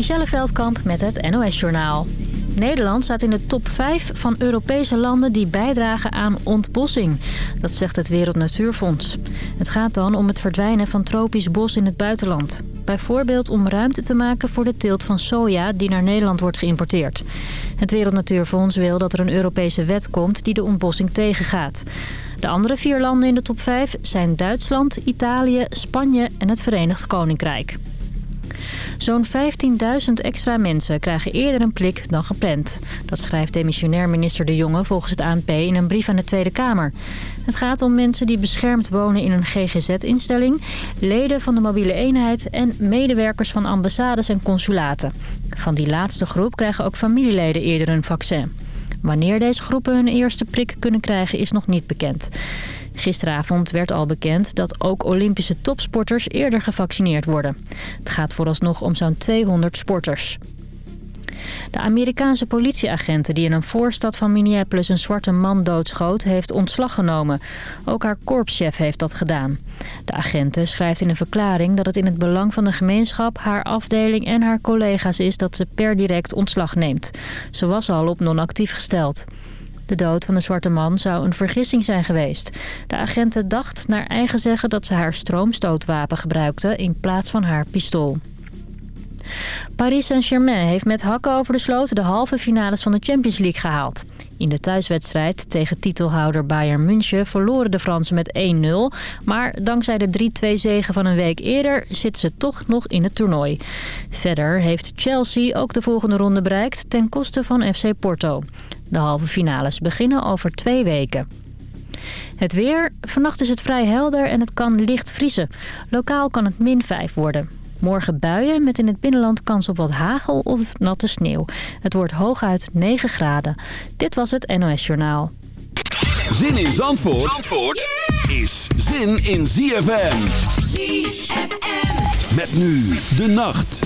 Michelle Veldkamp met het NOS-journaal. Nederland staat in de top 5 van Europese landen die bijdragen aan ontbossing. Dat zegt het Wereld Natuurfonds. Het gaat dan om het verdwijnen van tropisch bos in het buitenland. Bijvoorbeeld om ruimte te maken voor de teelt van soja die naar Nederland wordt geïmporteerd. Het Wereld Natuurfonds wil dat er een Europese wet komt die de ontbossing tegengaat. De andere vier landen in de top 5 zijn Duitsland, Italië, Spanje en het Verenigd Koninkrijk. Zo'n 15.000 extra mensen krijgen eerder een plik dan gepland. Dat schrijft demissionair minister De Jonge volgens het ANP in een brief aan de Tweede Kamer. Het gaat om mensen die beschermd wonen in een GGZ-instelling... leden van de mobiele eenheid en medewerkers van ambassades en consulaten. Van die laatste groep krijgen ook familieleden eerder een vaccin. Wanneer deze groepen hun eerste prik kunnen krijgen is nog niet bekend. Gisteravond werd al bekend dat ook Olympische topsporters eerder gevaccineerd worden. Het gaat vooralsnog om zo'n 200 sporters. De Amerikaanse politieagenten die in een voorstad van Minneapolis een zwarte man doodschoot, heeft ontslag genomen. Ook haar korpschef heeft dat gedaan. De agenten schrijft in een verklaring dat het in het belang van de gemeenschap, haar afdeling en haar collega's is dat ze per direct ontslag neemt. Ze was al op non-actief gesteld. De dood van de zwarte man zou een vergissing zijn geweest. De agenten dacht naar eigen zeggen dat ze haar stroomstootwapen gebruikte in plaats van haar pistool. Paris Saint-Germain heeft met hakken over de sloot de halve finales van de Champions League gehaald. In de thuiswedstrijd tegen titelhouder Bayern München verloren de Fransen met 1-0. Maar dankzij de 3-2 zegen van een week eerder zitten ze toch nog in het toernooi. Verder heeft Chelsea ook de volgende ronde bereikt ten koste van FC Porto. De halve finales beginnen over twee weken. Het weer. Vannacht is het vrij helder en het kan licht vriezen. Lokaal kan het min 5 worden. Morgen buien met in het binnenland kans op wat hagel of natte sneeuw. Het wordt hooguit 9 graden. Dit was het NOS Journaal. Zin in Zandvoort, Zandvoort is zin in ZFM. ZFM. Met nu de nacht.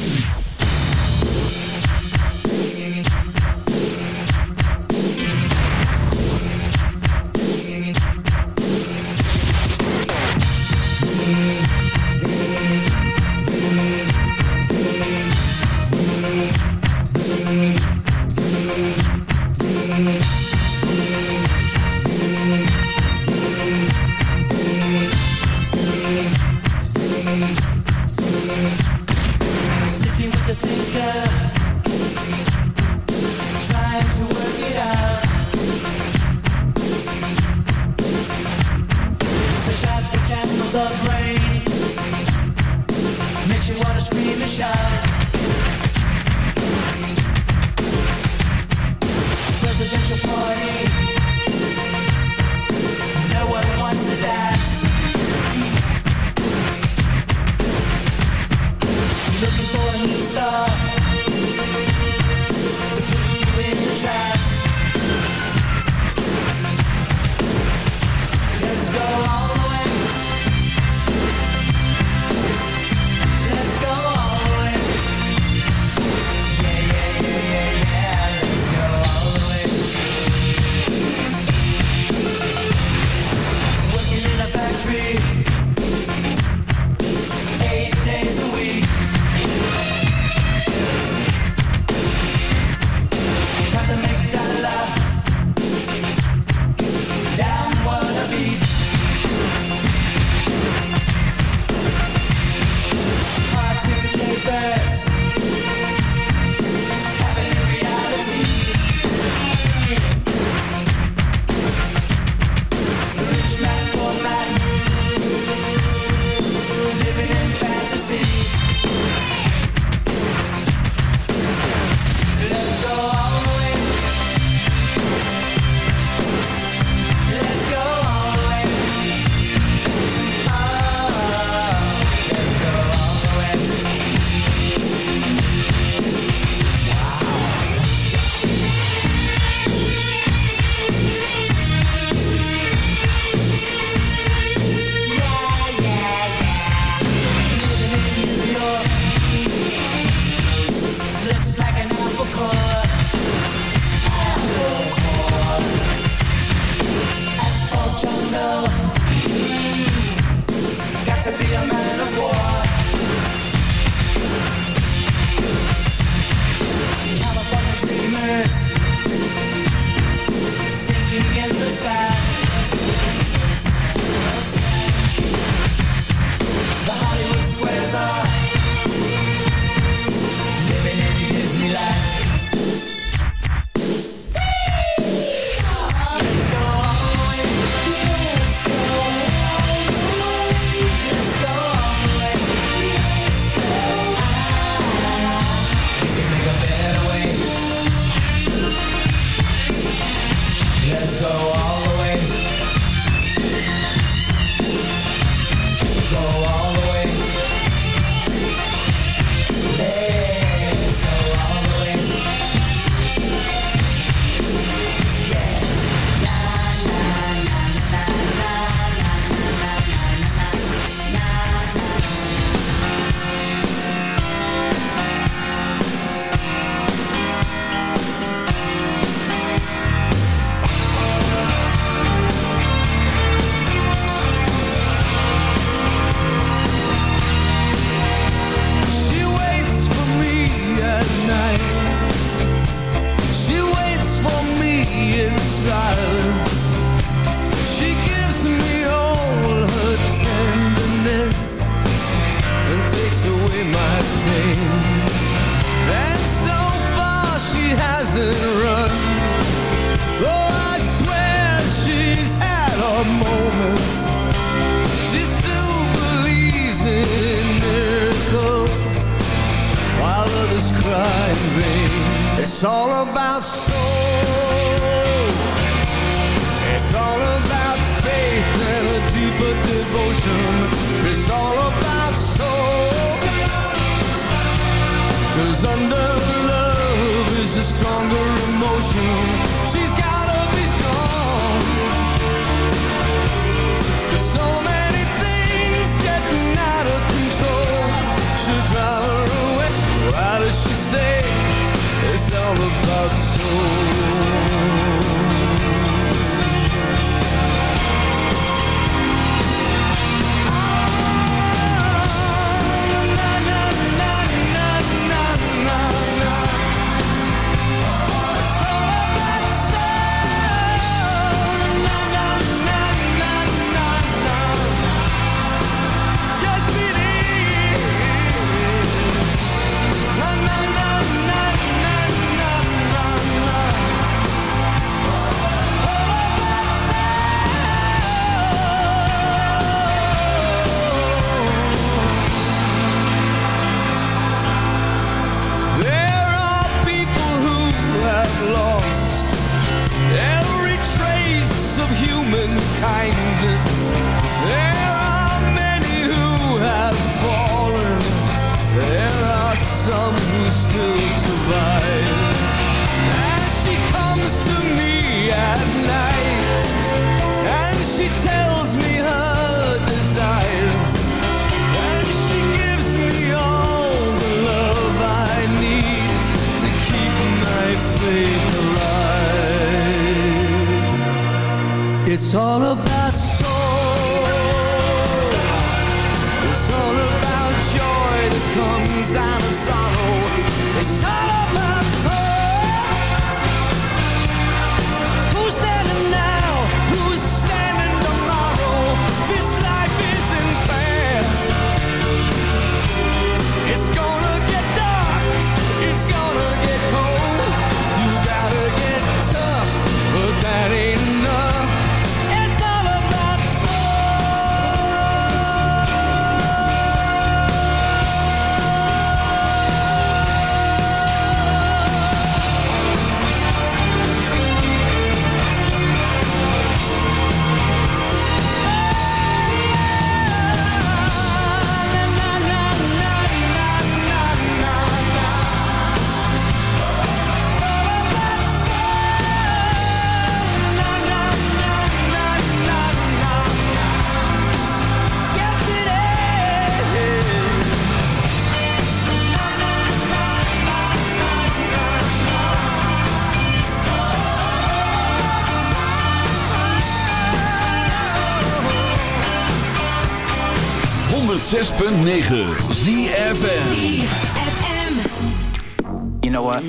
106.9 You know what?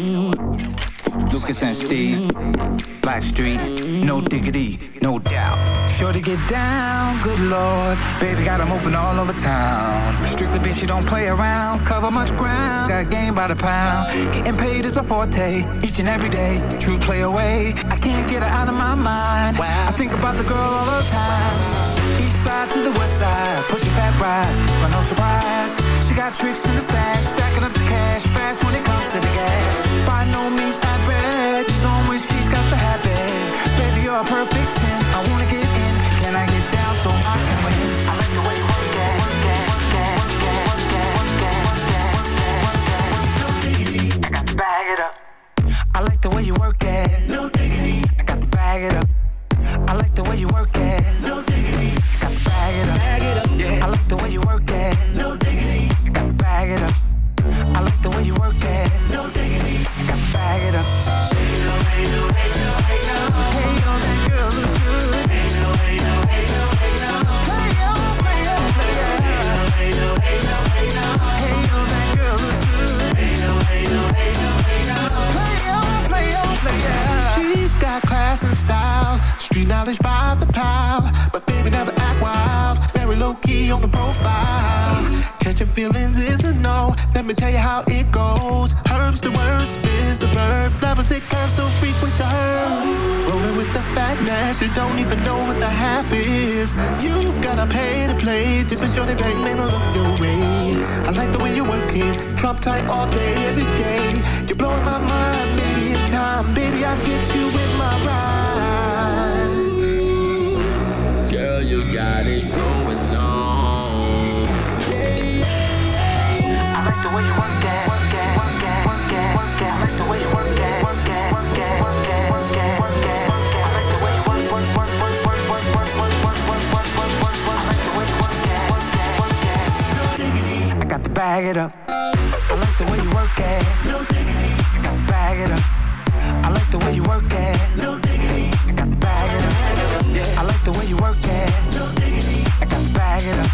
Lucas and Steve Black Street No diggity, no doubt. Sure to get down, good lord. Baby got them open all over town. Strictly bitch, you don't play around. Cover much ground, got game by the pound. Getting paid is a forte, each and every day. True play away, I can't get her out of my mind. I think about the girl all the time. Side to the west side, pushing back rise, but no surprise. She got tricks in the stash, stacking up the cash, fast when it comes to the gas. By no means average, she's on when she's got the habit. Baby, you're a perfect 10, I wanna get in, can I get down so I can win? I like the way you work it, work it, work it, work it, work it, work it, work it, work it, work it. Bag it up. I like the way you work it. No diggity. Profile. Catching feelings is a no. Let me tell you how it goes. Herbs the word, spins the verb. Levels it curves so frequent to her. Rolling with the fast madness. You don't even know what the half is. You've gotta pay to play just for sure they bang man to look your way. I like the way you work it, drop tight all day, every day. You're blowing my mind, maybe in time, baby I get you in my ride. Girl, you got it going bag it up. I like the way you work it. No diggity. I got to bag it up. I like the way you work it. No diggity. I got to bag it up. I like the way you work it. No diggity. I got to bag it up.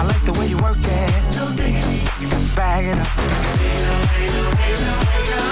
I like the way you work it. No diggity. You got to bag it up.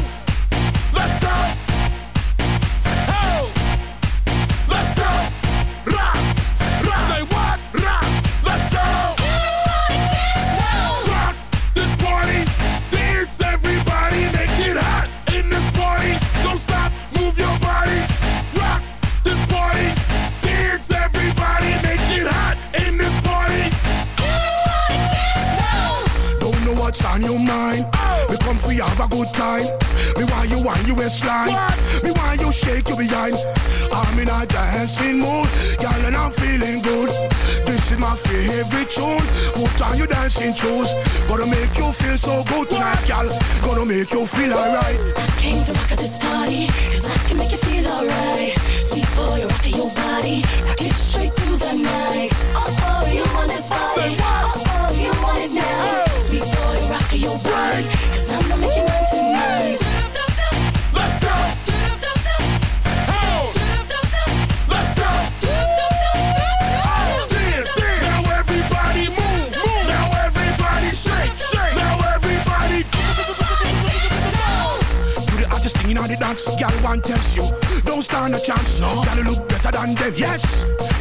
Waistline. Me why you want you waistline. Me why you shake your behind. I'm in a dancing mood, girl, and I'm feeling good. This is my favorite tune. Put on your dancing shoes. Gonna make you feel so good tonight, gal. Gonna make you feel alright. I Came to rock at this party, cause I can make you feel alright. Sweet boy, rock your body, rock it straight through the night. Oh, oh, you want this body. Oh, oh, you want it now. Sweet boy, rock your body, cause I'm gonna make you mine tonight. Let's go. Let's go. Dance, dance. Now everybody move, move. Now everybody shake, shake. Now everybody. Do the hottest thing in all the dance, girl want tells you. Don't stand a chance, no. Girl, you look better than them, yes.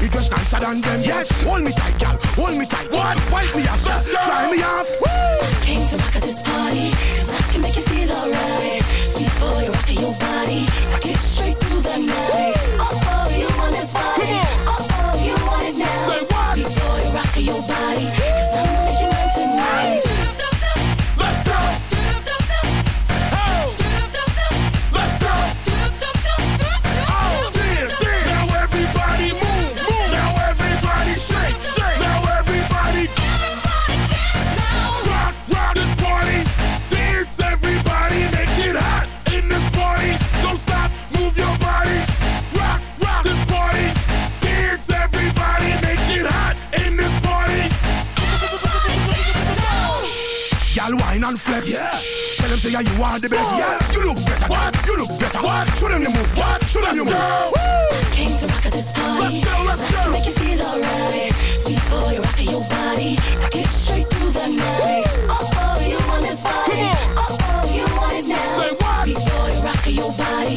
You dress nicer than them, yes. Hold me tight, girl, hold me tight. What? Wipe me off, try me off. I Came to rock at this party, cause I can make you feel alright. Sweet boy, rock your body, rock it straight through the night. Oh, oh, Tell them say yeah, you are the best. Yeah. You look better. What? You look better. What? Show them the move. What? Show them the move. Came to rock at this party. Let's go, let's cause I can go. make you feel alright. Sweet boy, rock your body, rock it straight through the night. Oh, oh, you want this body. Oh, oh, you want it now. Say what? Sweet boy, rock your body,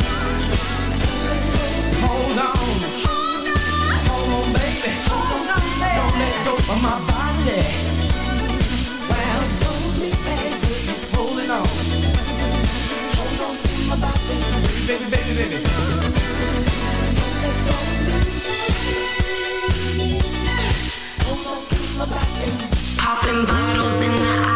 my body. Well, don't be angry, holding on. Hold on to my body. Baby, baby, baby, baby. Popping bottles in the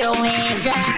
hands up.